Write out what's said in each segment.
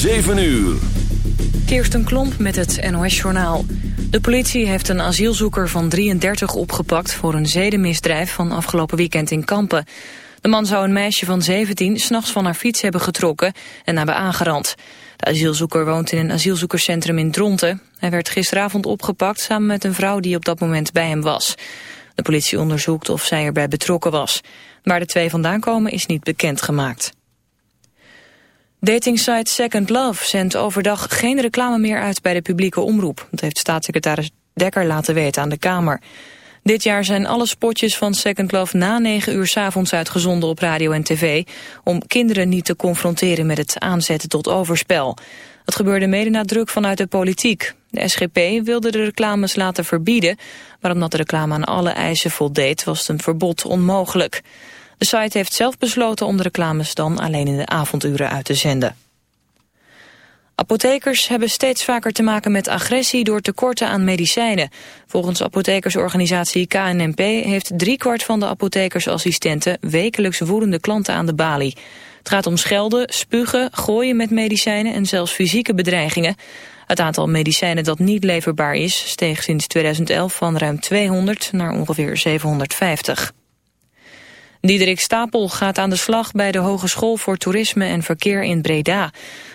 7 uur. Kirsten Klomp met het NOS-journaal. De politie heeft een asielzoeker van 33 opgepakt... voor een zedenmisdrijf van afgelopen weekend in Kampen. De man zou een meisje van 17 s'nachts van haar fiets hebben getrokken... en hebben aangerand. De asielzoeker woont in een asielzoekerscentrum in Dronten. Hij werd gisteravond opgepakt samen met een vrouw die op dat moment bij hem was. De politie onderzoekt of zij erbij betrokken was. Waar de twee vandaan komen is niet bekendgemaakt. Datingsite Second Love zendt overdag geen reclame meer uit bij de publieke omroep. Dat heeft staatssecretaris Dekker laten weten aan de Kamer. Dit jaar zijn alle spotjes van Second Love na 9 uur s avonds uitgezonden op radio en tv... om kinderen niet te confronteren met het aanzetten tot overspel. Dat gebeurde mede na druk vanuit de politiek. De SGP wilde de reclames laten verbieden... maar omdat de reclame aan alle eisen voldeed was een verbod onmogelijk. De site heeft zelf besloten om de reclames dan alleen in de avonduren uit te zenden. Apothekers hebben steeds vaker te maken met agressie door tekorten aan medicijnen. Volgens apothekersorganisatie KNMP heeft driekwart van de apothekersassistenten wekelijks woedende klanten aan de balie. Het gaat om schelden, spugen, gooien met medicijnen en zelfs fysieke bedreigingen. Het aantal medicijnen dat niet leverbaar is steeg sinds 2011 van ruim 200 naar ongeveer 750. Diederik Stapel gaat aan de slag bij de Hogeschool voor Toerisme en Verkeer in Breda.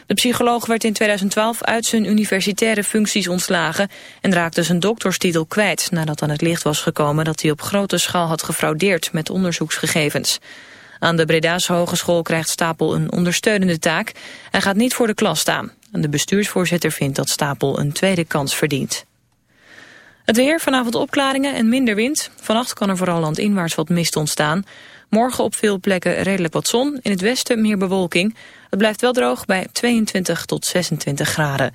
De psycholoog werd in 2012 uit zijn universitaire functies ontslagen en raakte zijn dokterstitel kwijt nadat aan het licht was gekomen dat hij op grote schaal had gefraudeerd met onderzoeksgegevens. Aan de Breda's Hogeschool krijgt Stapel een ondersteunende taak. Hij gaat niet voor de klas staan. En de bestuursvoorzitter vindt dat Stapel een tweede kans verdient. Het weer, vanavond opklaringen en minder wind. Vannacht kan er vooral landinwaarts wat mist ontstaan. Morgen op veel plekken redelijk wat zon. In het westen meer bewolking. Het blijft wel droog bij 22 tot 26 graden.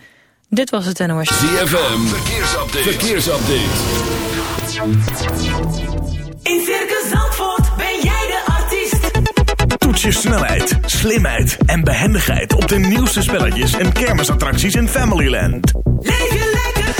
Dit was het NOS. ZFM, verkeersupdate. verkeersupdate. In Circus Zandvoort ben jij de artiest. Toets je snelheid, slimheid en behendigheid op de nieuwste spelletjes en kermisattracties in Familyland. Leef je lekker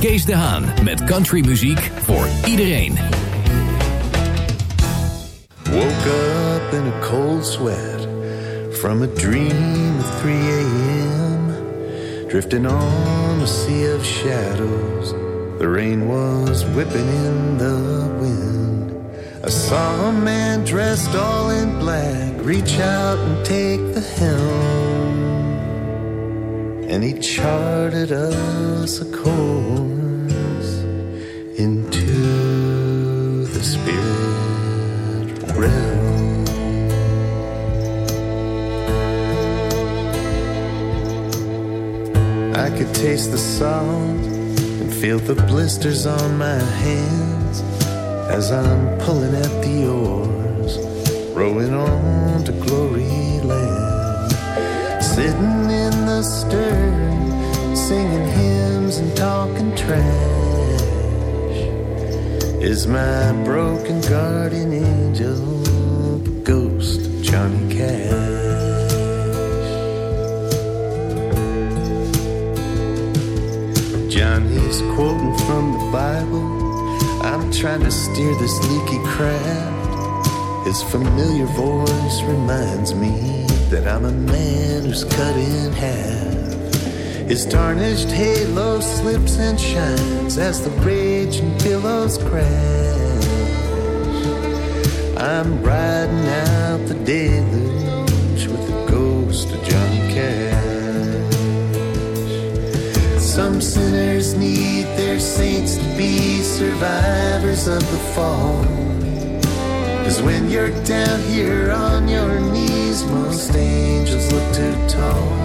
Kees de Haan met countrymuziek voor iedereen. Woke up in a cold sweat from a dream of 3 a.m. Drifting on a sea of shadows. The rain was whipping in the wind. I saw a man dressed all in black reach out and take the helm. And he charted us a course into the spirit realm. I could taste the salt and feel the blisters on my hands as I'm pulling at the oars, rowing on to glory land. Sitting in the stern, singing hymns and talking trash is my broken guardian angel, ghost of Johnny Cash. Johnny's quoting from the Bible. I'm trying to steer this leaky craft. His familiar voice reminds me that I'm a man who's cut in half. His tarnished halo slips and shines as the raging billows crash. I'm riding out the deluge with the ghost of Johnny Cash. Some sinners need their saints to be survivors of the fall. Cause when you're down here on your knees, most angels look too tall.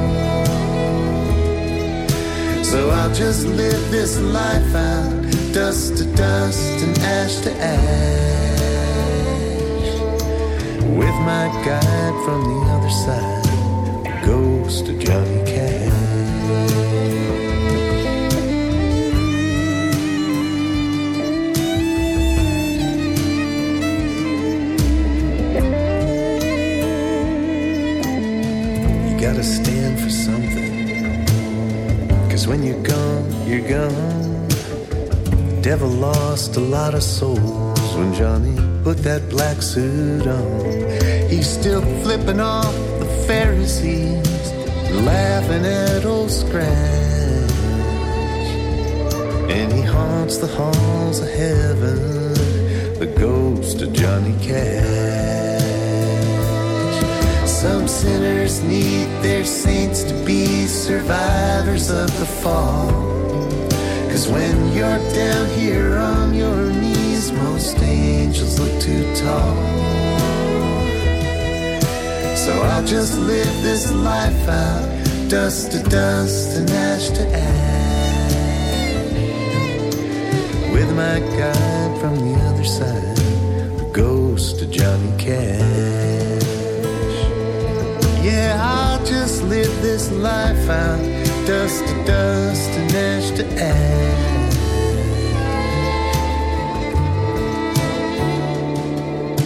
So I'll just live this life out, dust to dust and ash to ash. With my guide from the other side, ghost of Johnny Cash. You gotta stand for something. Cause when you're gone, you're gone. Devil lost a lot of souls when Johnny put that black suit on. He's still flipping off the Pharisees, laughing at old Scratch. And he haunts the halls of heaven, the ghost of Johnny Cash. Some sinners need their saints to be survivors of the fall. Cause when you're down here on your knees, most angels look too tall. So I'll just live this life out, dust to dust and ash to ash. With my guide from the other side, the ghost of Johnny Cash. This life out, dust to dust and ash to ash.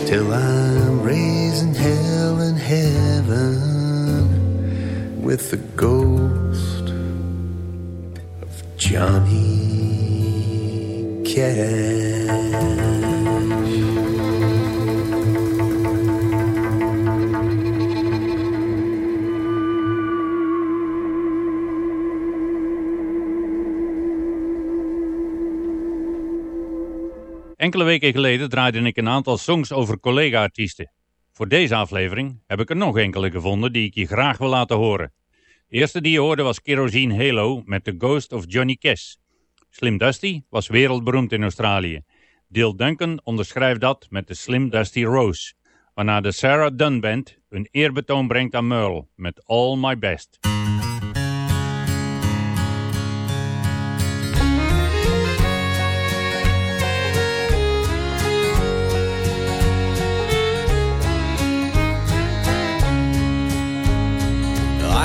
Till I'm raising hell and heaven with the ghost of Johnny Cash. Enkele weken geleden draaide ik een aantal songs over collega-artiesten. Voor deze aflevering heb ik er nog enkele gevonden die ik je graag wil laten horen. De eerste die je hoorde was Kerosene Halo met The Ghost of Johnny Cash. Slim Dusty was wereldberoemd in Australië. Dale Duncan onderschrijft dat met de Slim Dusty Rose, waarna de Sarah Dunn Band een eerbetoon brengt aan Merle met All My Best.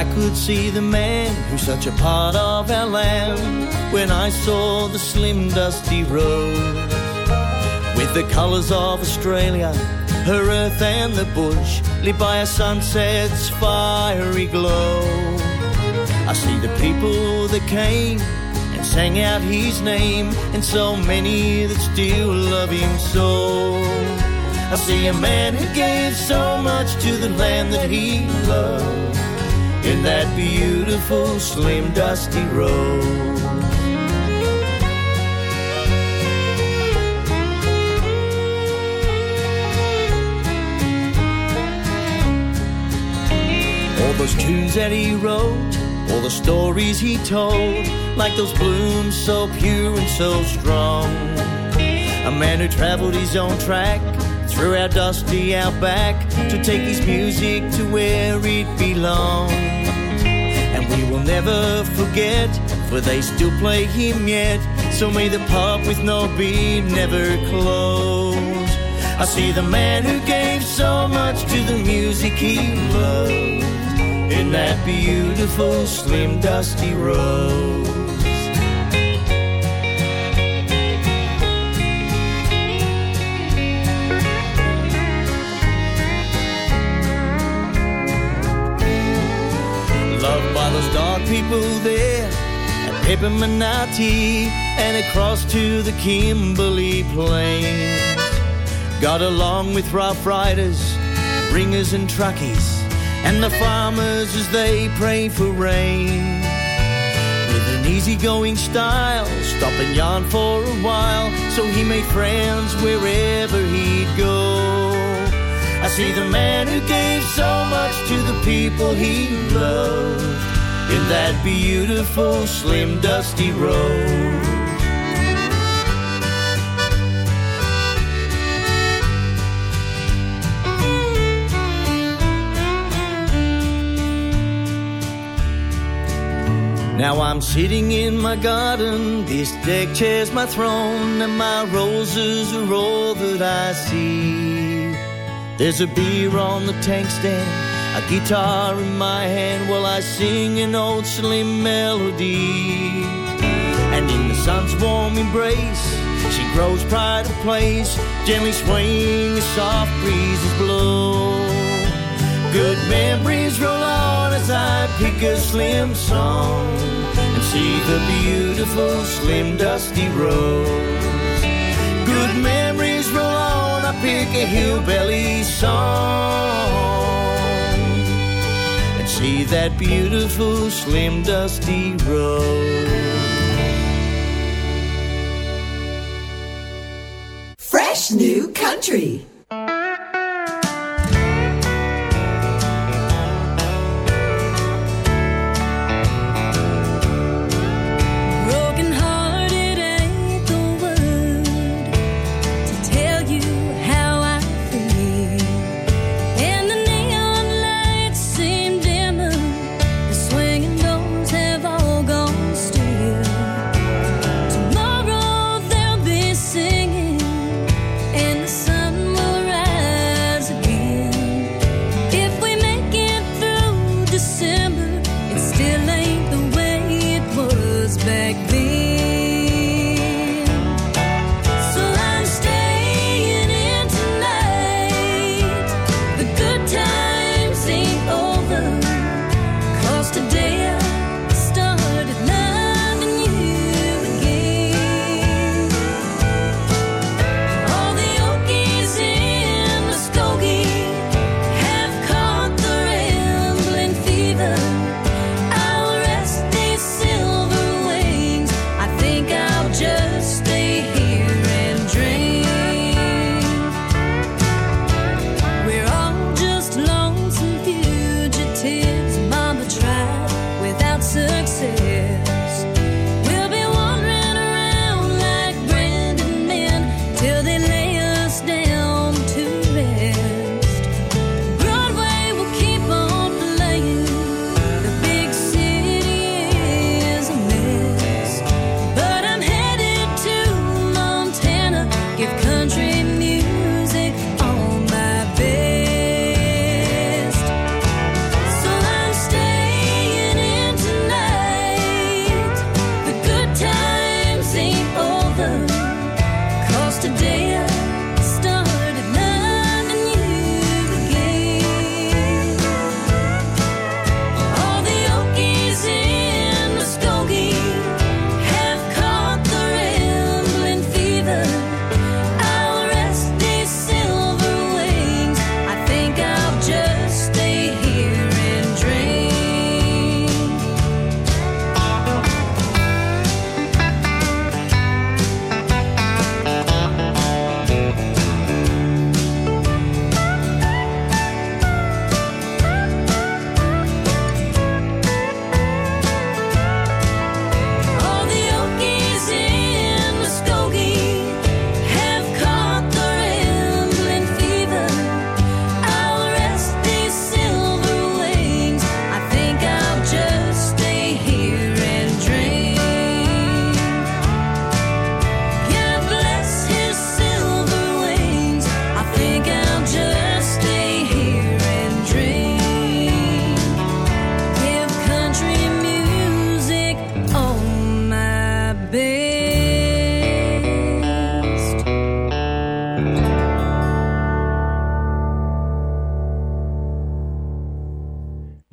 I could see the man who's such a part of our land when I saw the slim dusty road with the colours of Australia, her earth and the bush lit by a sunset's fiery glow. I see the people that came and sang out his name, and so many that still love him so. I see a man who gave so much to the land that he loved in that beautiful, slim, dusty road. All those tunes that he wrote, all the stories he told, like those blooms so pure and so strong. A man who traveled his own track through our dusty outback to take his music to where it belongs. And we will never forget, for they still play him yet. So may the pub with no beat never close. I see the man who gave so much to the music he loved in that beautiful, slim, dusty rose. People there at Epimaniati, and across to the Kimberley Plain. Got along with rough riders, ringers and truckies, and the farmers as they pray for rain. With an easygoing style, stop and yarn for a while, so he made friends wherever he'd go. I see the man who gave so much to the people he loved in that beautiful, slim, dusty road. Now I'm sitting in my garden, this deck chair's my throne, and my roses are all that I see. There's a beer on the tank stand, a guitar in my hand while I sing an old slim melody. And in the sun's warm embrace, she grows pride of place, gently swaying as soft breezes blow. Good memories roll on as I pick a slim song and see the beautiful slim dusty road. Good memories roll on, I pick a hillbilly song see that beautiful slim dusty road. Fresh new country.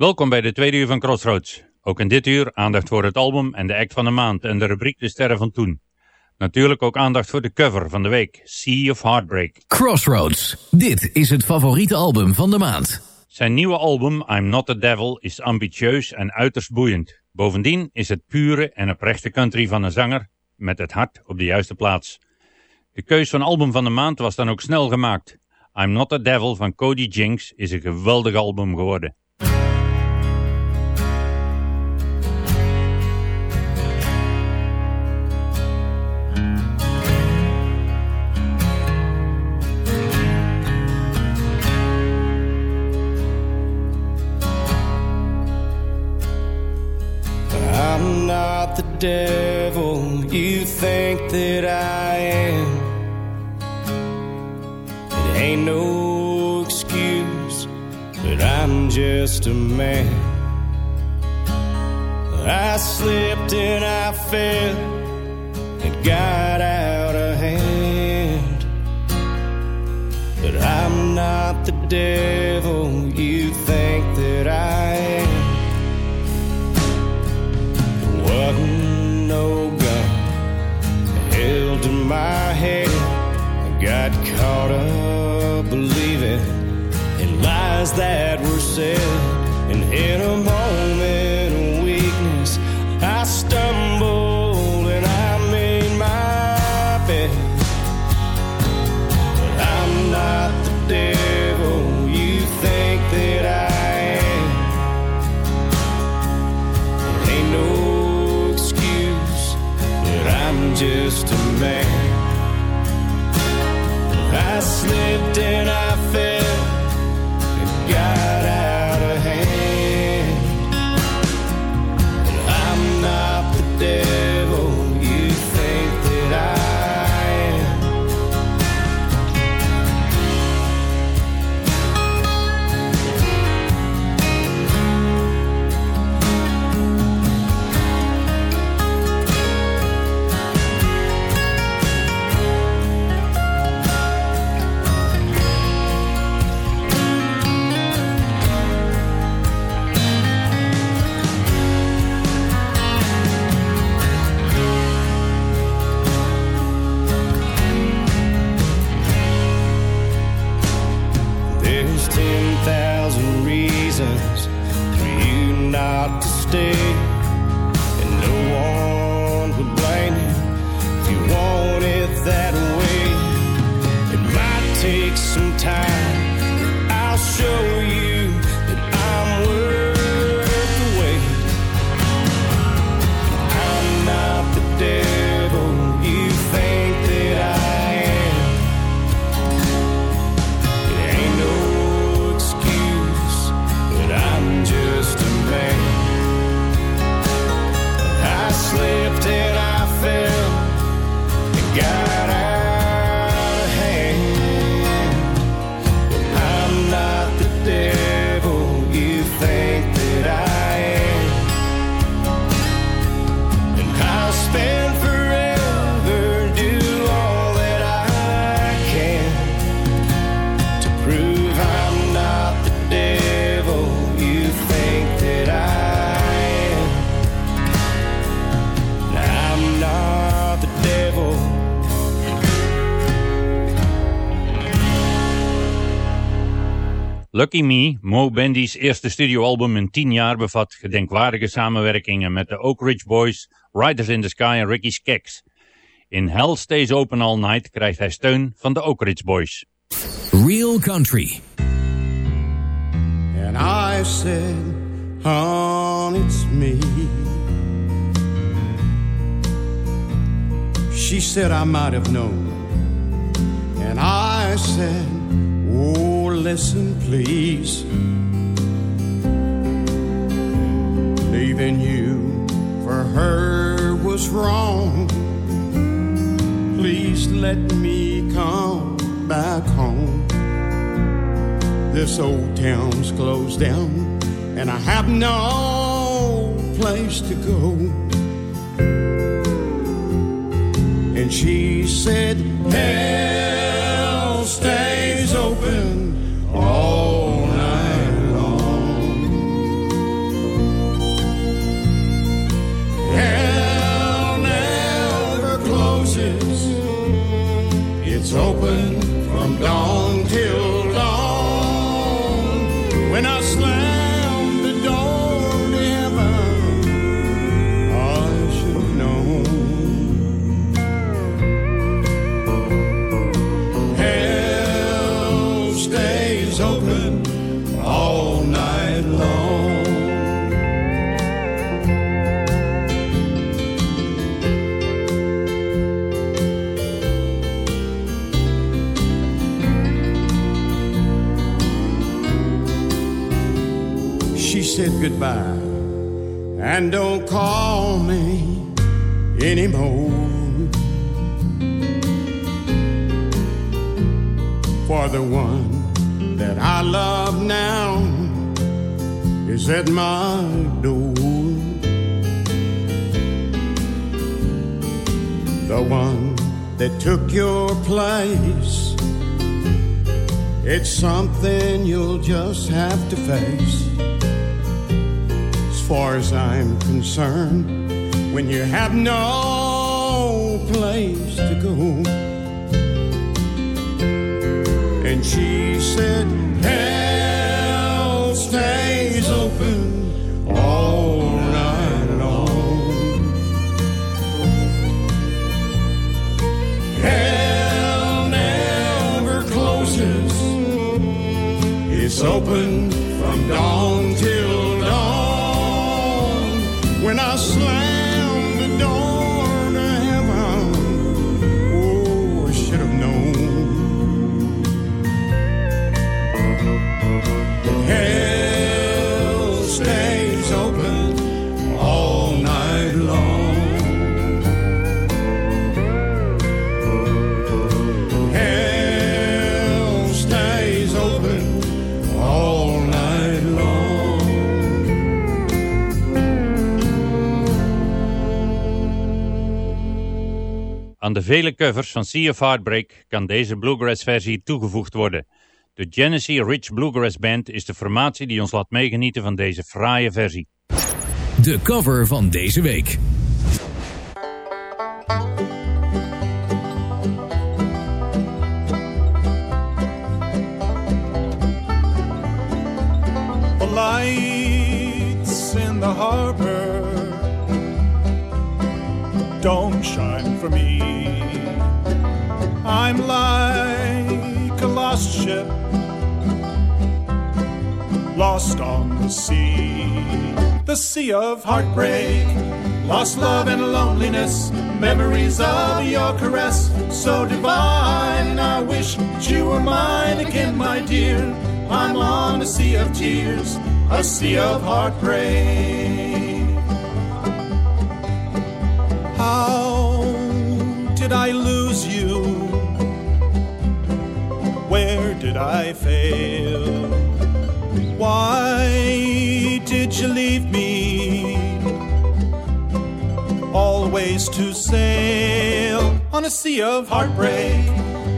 Welkom bij de tweede uur van Crossroads. Ook in dit uur aandacht voor het album en de act van de maand en de rubriek De Sterren van Toen. Natuurlijk ook aandacht voor de cover van de week, Sea of Heartbreak. Crossroads. Dit is het favoriete album van de maand. Zijn nieuwe album I'm Not the Devil is ambitieus en uiterst boeiend. Bovendien is het pure en oprechte country van een zanger met het hart op de juiste plaats. De keus van album van de maand was dan ook snel gemaakt. I'm Not the Devil van Cody Jinks is een geweldig album geworden. The devil you think that I am. It ain't no excuse, but I'm just a man. I slipped and I fell and got out of hand. But I'm not the devil you think that I am. Gun held to my head. I got caught up believing in lies that were said, and in a moment slipped and I fell Lucky Me, Mo Bandy's eerste studioalbum in 10 jaar bevat gedenkwaardige samenwerkingen met de Oak Ridge Boys, Riders in the Sky en Ricky Skaggs. In Hell Stays Open All Night krijgt hij steun van de Oak Ridge Boys. Real Country. And I said, Hon, it's me. She said, I might have known. And I said, Oh, listen, please. Leaving you for her was wrong. Please let me come back home. This old town's closed down, and I have no place to go. And she said, Hell stays open said goodbye and don't call me anymore. For the one that I love now is at my door. The one that took your place. It's something you'll just have to face. Far as I'm concerned, when you have no place to go. And she said, Hell stays open all night long. Hell never closes. It's open Aan de vele covers van Sea of Heartbreak kan deze bluegrass-versie toegevoegd worden. De Genesee Rich Bluegrass Band is de formatie die ons laat meegenieten van deze fraaie versie. De cover van deze week. The lights in the harbor don't shine for me. I'm like a lost ship, lost on the sea. The sea of heartbreak, lost love and loneliness, memories of your caress, so divine. I wish that you were mine again, my dear. I'm on a sea of tears, a sea of heartbreak. I lose you? Where did I fail? Why did you leave me? Always to sail on a sea of heartbreak.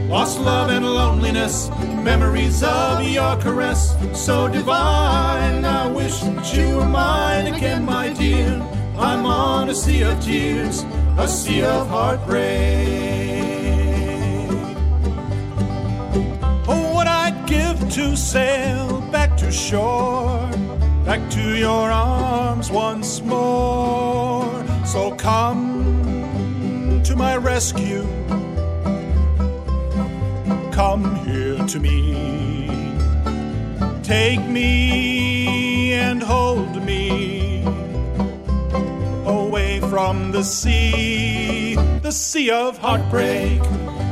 Lost love and loneliness, memories of your caress, so divine. I wish that you were mine again, my dear. I'm on a sea of tears, a sea of heartbreak. Oh, what I'd give to sail back to shore, back to your arms once more. So come to my rescue, come here to me. Take me and hold from the sea, the sea of heartbreak,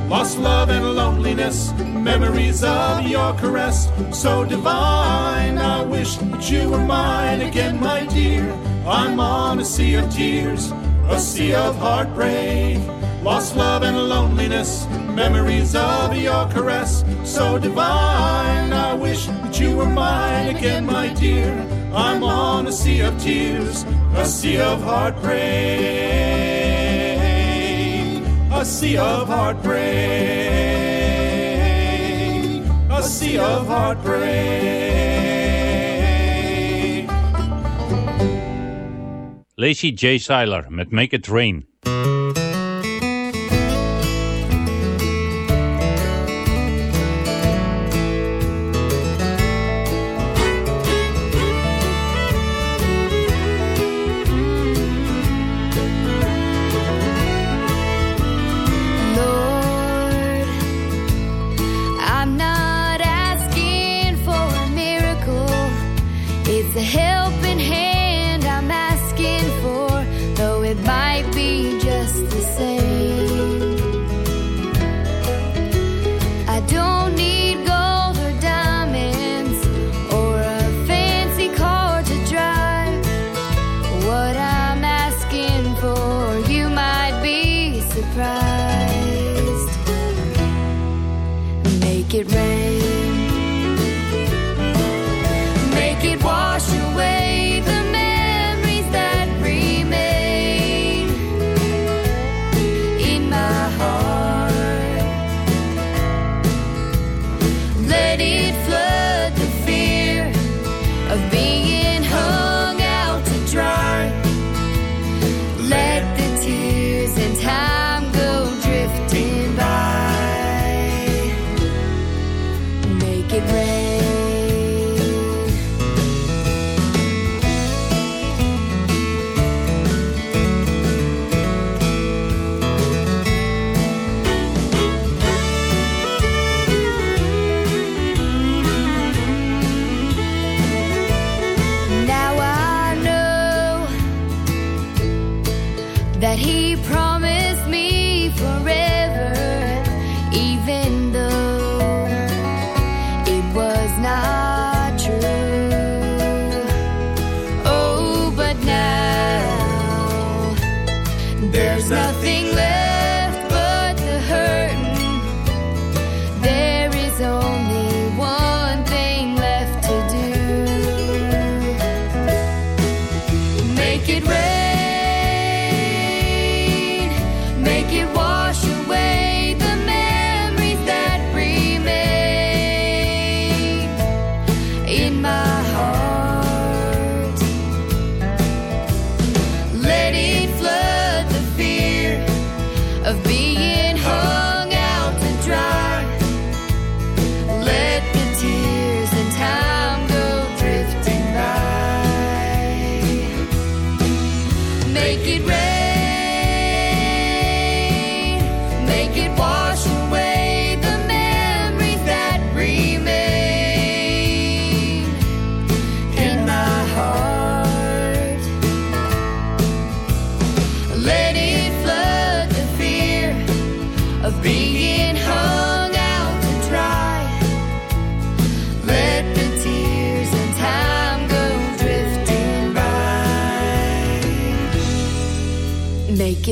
lost love and loneliness, memories of your caress, so divine. I wish that you were mine again, my dear. I'm on a sea of tears, a sea of heartbreak, lost love and loneliness, memories of your caress, so divine. I wish that you were mine again, my dear. I'm on a sea of tears, a sea of heartbreak, a sea of heartbreak, a sea of heartbreak. Lacey J. Seiler met Make It Rain.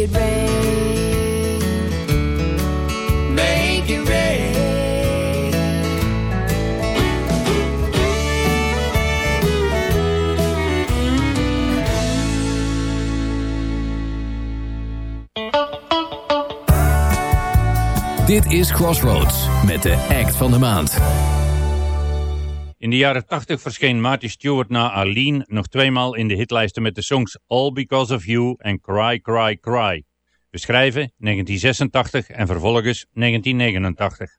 rain. Make rain. Dit is Crossroads met de act van de maand. In de jaren 80 verscheen Marty Stewart na Aline nog tweemaal in de hitlijsten met de songs All Because of You en Cry Cry Cry. We 1986 en vervolgens 1989.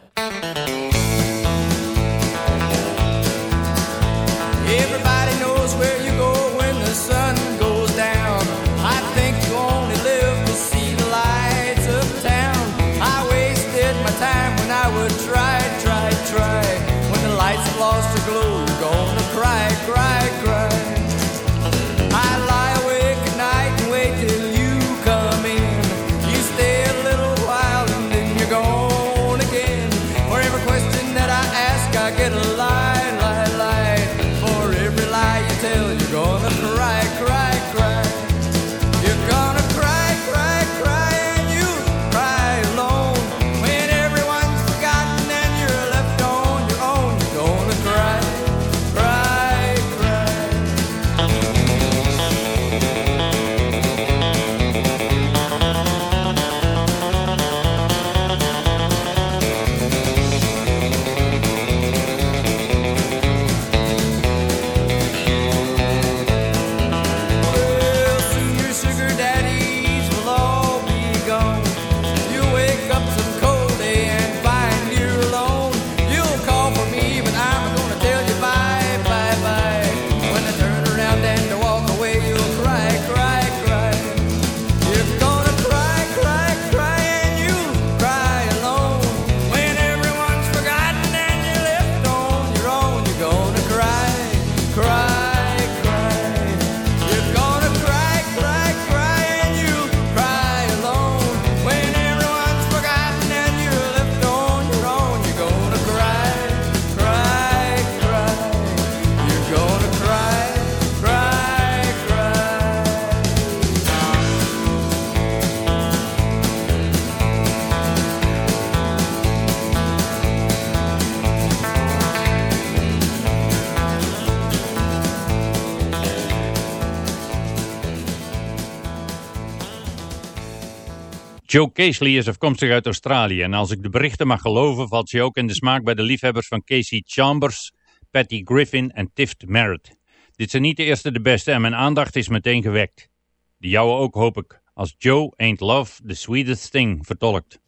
Joe Casely is afkomstig uit Australië en als ik de berichten mag geloven valt ze ook in de smaak bij de liefhebbers van Casey Chambers, Patty Griffin en Tift Merritt. Dit zijn niet de eerste de beste en mijn aandacht is meteen gewekt. De jouwe ook hoop ik, als Joe Ain't Love The Sweetest Thing vertolkt.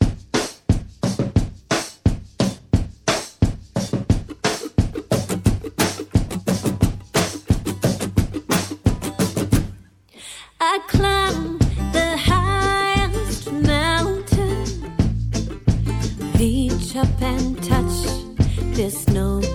this note.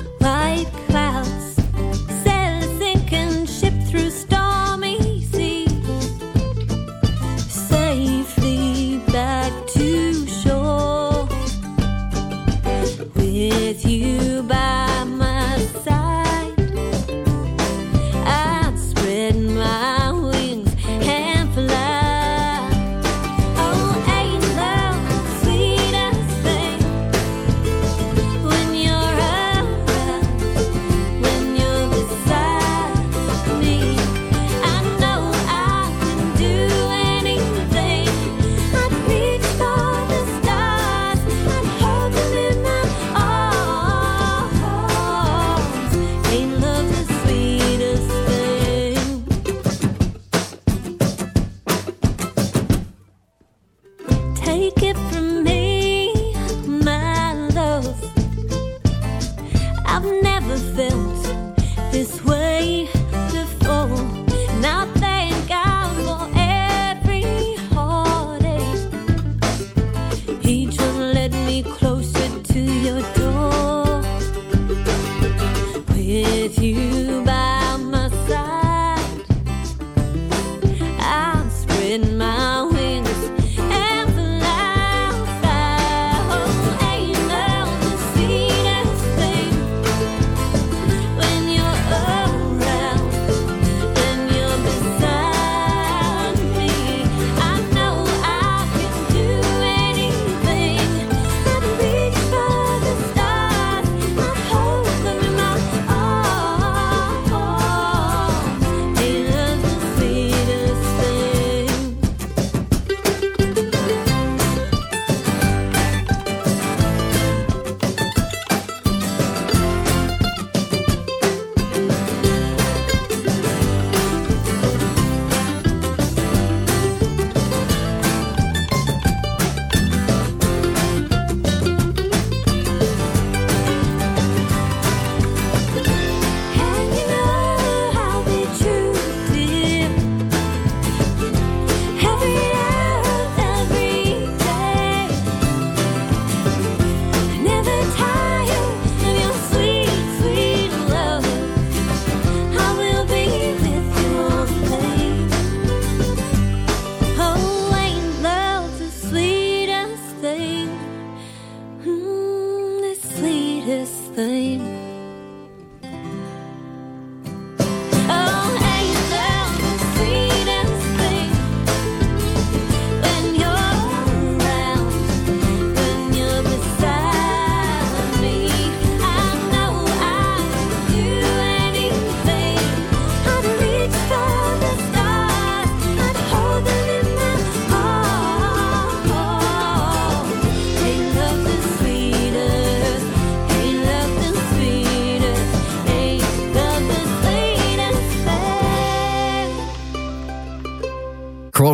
Sweetest thing.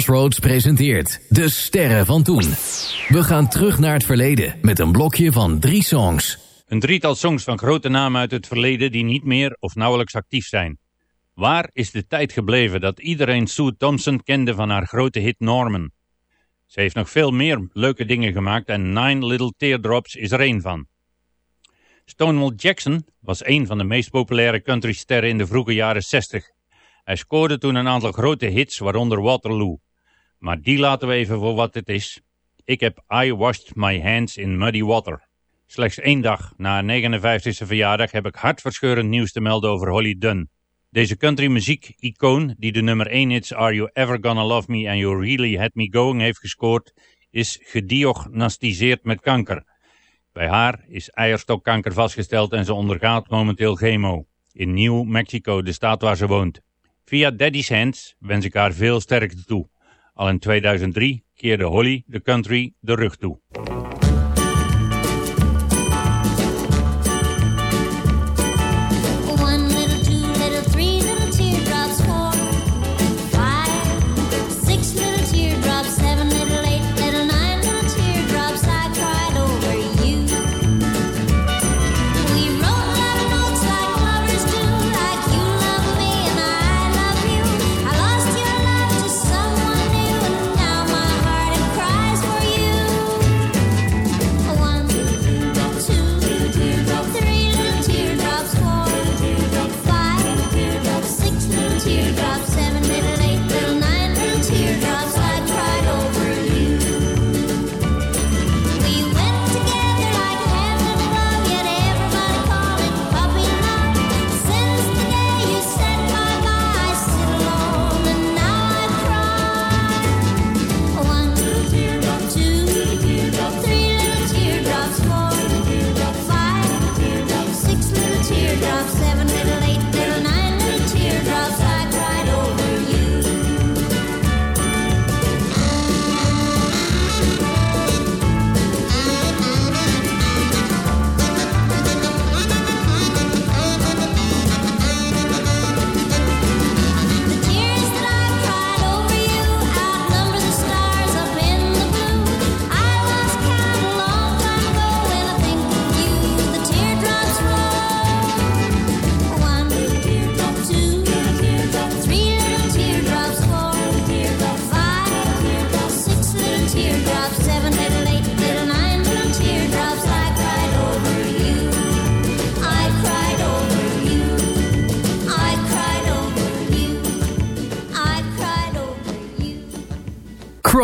Crossroads presenteert De Sterren van Toen. We gaan terug naar het verleden met een blokje van drie songs. Een drietal songs van grote namen uit het verleden die niet meer of nauwelijks actief zijn. Waar is de tijd gebleven dat iedereen Sue Thompson kende van haar grote hit Norman? Ze heeft nog veel meer leuke dingen gemaakt en Nine Little Teardrops is er één van. Stonewall Jackson was een van de meest populaire countrysterren in de vroege jaren 60. Hij scoorde toen een aantal grote hits, waaronder Waterloo. Maar die laten we even voor wat het is. Ik heb I Washed My Hands in Muddy Water. Slechts één dag na haar 59e verjaardag heb ik hartverscheurend nieuws te melden over Holly Dunn. Deze country muziek-icoon die de nummer 1 hits Are You Ever Gonna Love Me and You Really Had Me Going heeft gescoord, is gediagnosticeerd met kanker. Bij haar is eierstokkanker vastgesteld en ze ondergaat momenteel chemo. In New Mexico, de staat waar ze woont. Via Daddy's Hands wens ik haar veel sterkte toe. Al in 2003 keerde Holly de country de rug toe.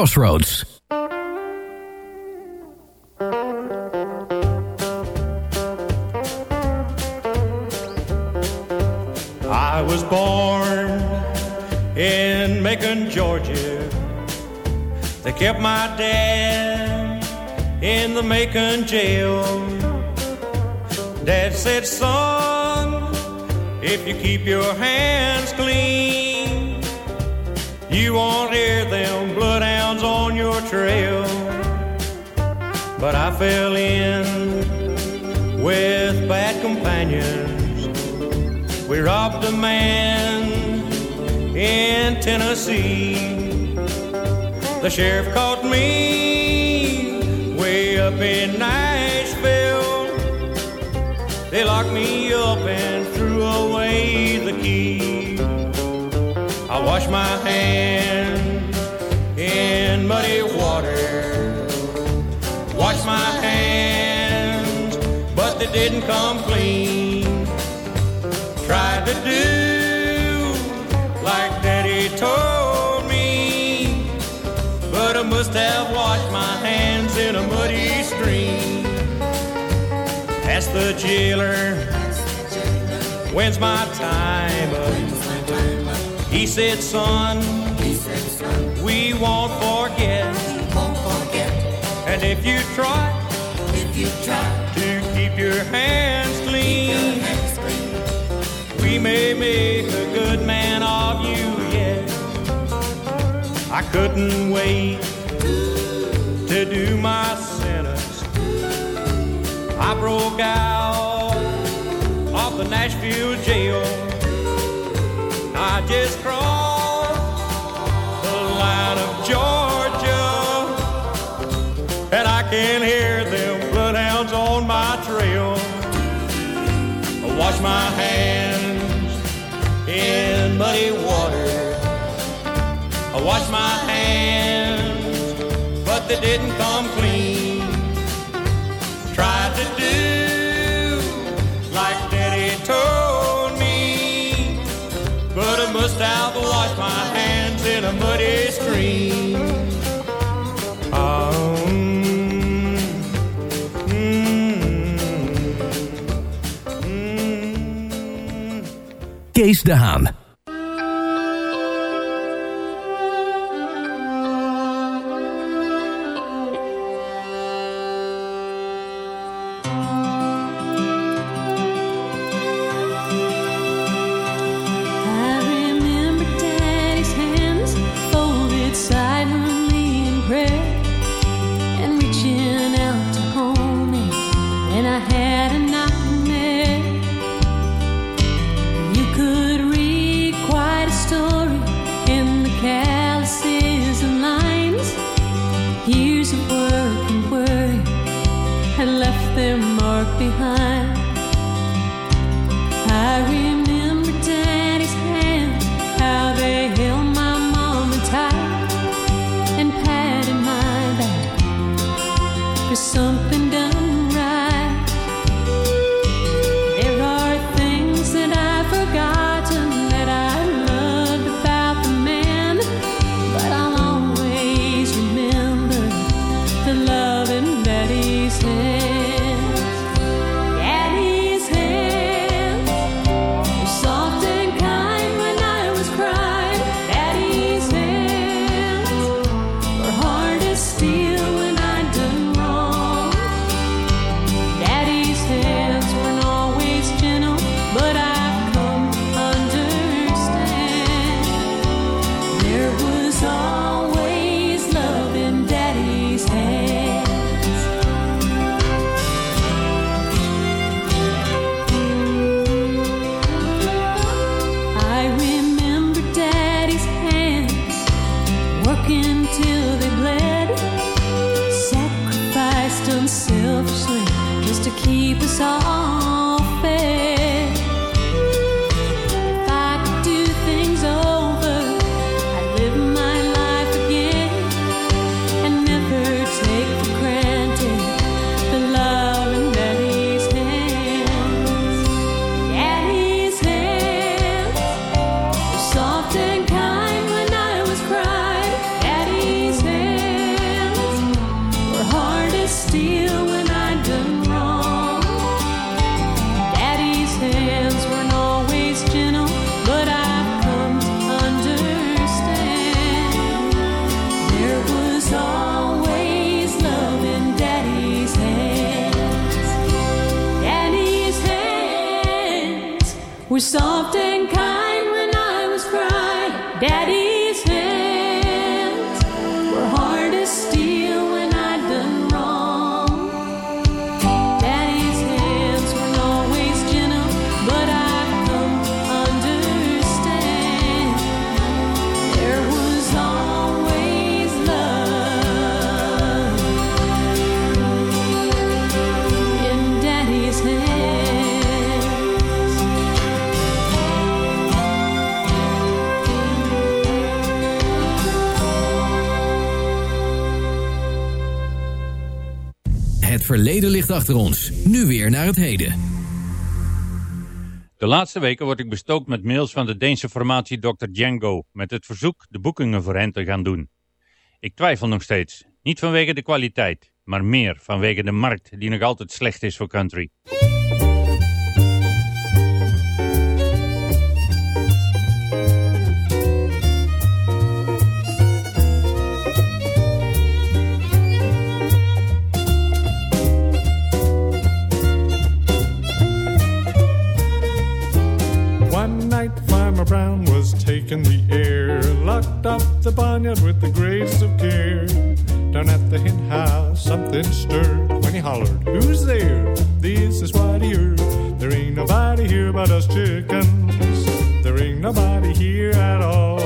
Crossroads. I was born in Macon, Georgia. They kept my dad in the Macon jail. Dad said, son, if you keep your hands clean, you won't hear them your trail. But I fell in with bad companions. We robbed a man in Tennessee. The sheriff caught me way up in Nashville. They locked me up and threw away the key. I washed my hands in muddy water. Washed my hands, but they didn't come clean tried to do like Daddy told me, but I must have washed my hands in a muddy stream. asked the jailer, when's my time? He said, son, won't forget. And if you try, if you try to keep your hands clean, we may make a good man of you yet. I couldn't wait to do my sentence. I broke out of the Nashville jail. I just crossed my hands in muddy water. I wash my hands, but they didn't come clean. Tried to do like Daddy told me, but I must have washed my hands in a muddy stream. Kees de Haan. Verleden ligt achter ons. Nu weer naar het heden. De laatste weken word ik bestookt met mails van de Deense formatie Dr. Django met het verzoek de boekingen voor hen te gaan doen. Ik twijfel nog steeds. Niet vanwege de kwaliteit, maar meer vanwege de markt die nog altijd slecht is voor country. Locked up the barnyard with the grace of care. Down at the hen house, something stirred when he hollered, Who's there? This is what he heard. There ain't nobody here but us chickens. There ain't nobody here at all.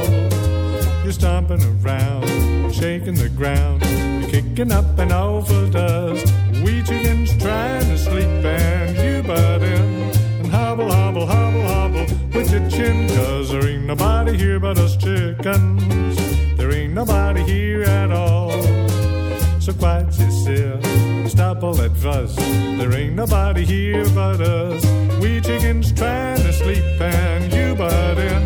You're stomping around, shaking the ground. You're kicking up an awful dust. We chickens trying to sleep and you butt in and hobble, hobble, hobble, hobble with your chin. Nobody here but us chickens. There ain't nobody here at all. So quiet yourself, stop all that fuss. There ain't nobody here but us. We chickens trying to sleep and you butt in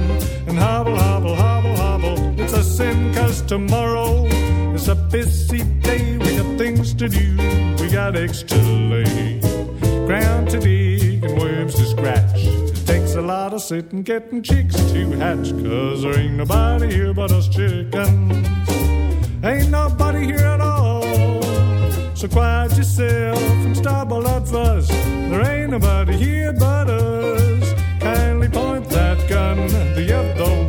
and hobble, hobble, hobble, hobble. It's a sin cause tomorrow is a busy day. We got things to do, we got eggs to lay, ground to dig takes a lot of sitting getting chicks to hatch. Cause there ain't nobody here but us chickens. Ain't nobody here at all. So quiet yourself and stop all that fuss. There ain't nobody here but us. Kindly point that gun at the other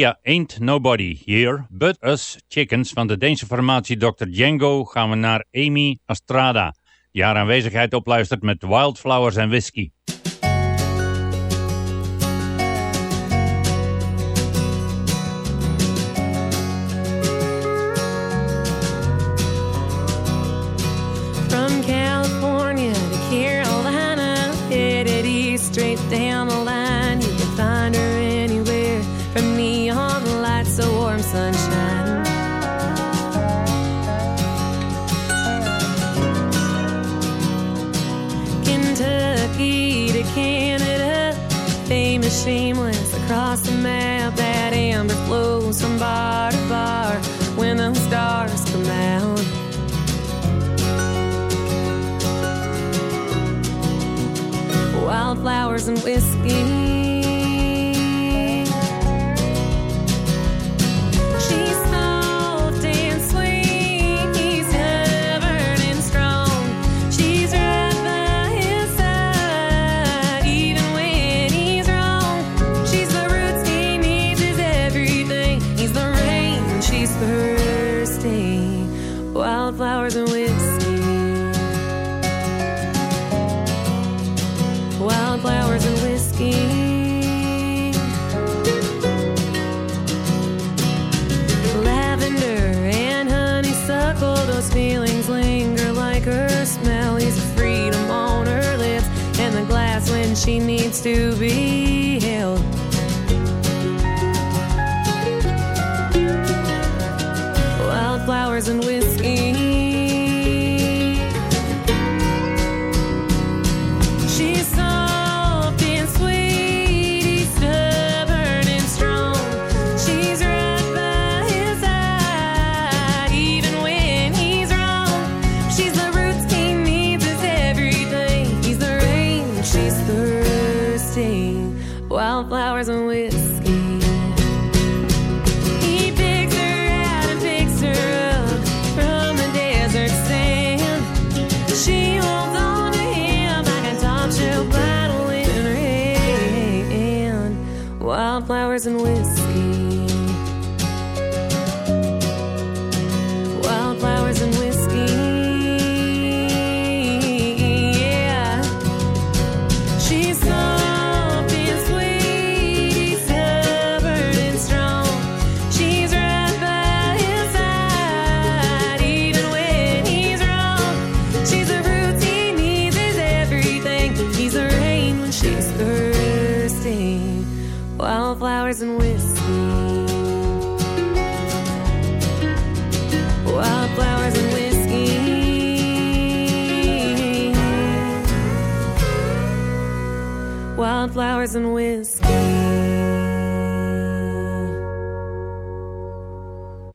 Ain't Nobody Here But Us Chickens van de Deense formatie Dr. Django gaan we naar Amy Astrada, die haar aanwezigheid opluistert met Wildflowers en Whisky. And whiskey. Taste of freedom on her lips and the glass when she needs to be held. Wildflowers and whiskey.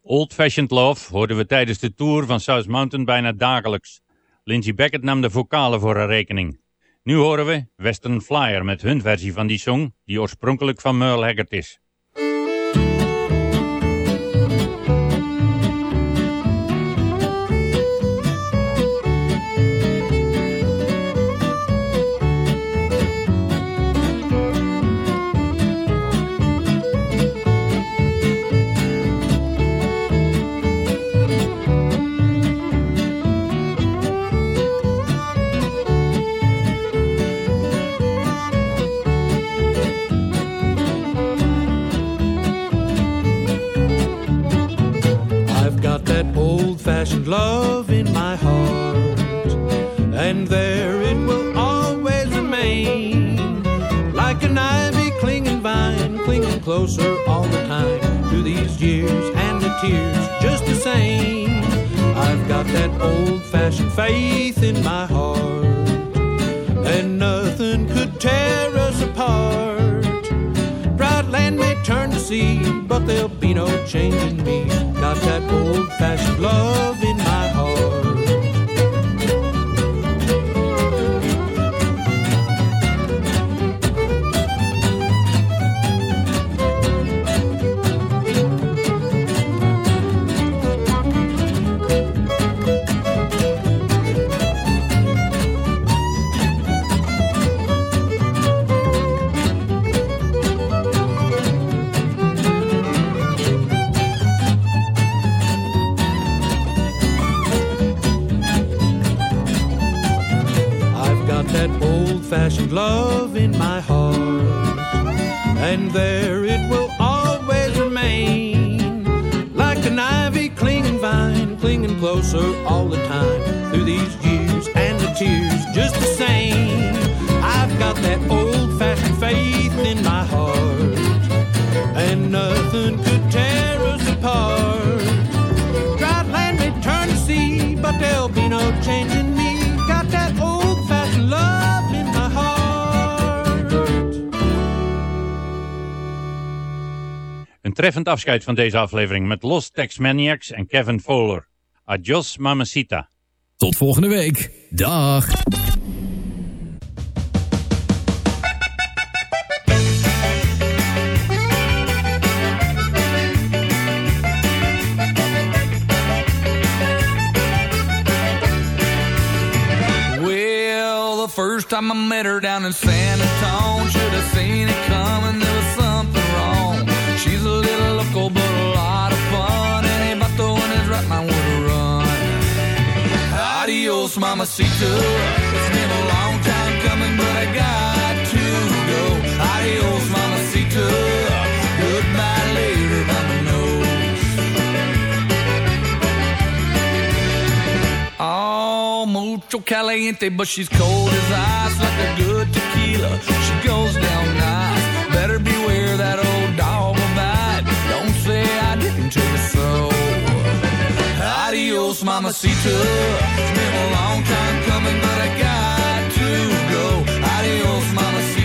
Old Fashioned Love hoorden we tijdens de tour van South Mountain bijna dagelijks. Lindsey Beckett nam de vocalen voor haar rekening. Nu horen we Western Flyer met hun versie van die song, die oorspronkelijk van Merle Haggard is. Treffend afscheid van deze aflevering met Los Tex Maniacs en Kevin Fowler. Adios Mamacita. Tot volgende week. Dag. Well, the first time I met her down in San Antonio, should have seen it coming. There was something. She's a little local but a lot of fun. And ain't about the one that's right, mine would run. Adios, mamacita. It's been a long time coming, but I got to go. Adios, mamacita. Goodbye later, mama knows. Oh, mucho caliente, but she's cold as ice, like a good tequila. She goes down nice. Adios, mamacita. It's been a long time coming, but I got to go. Adios, mamacita.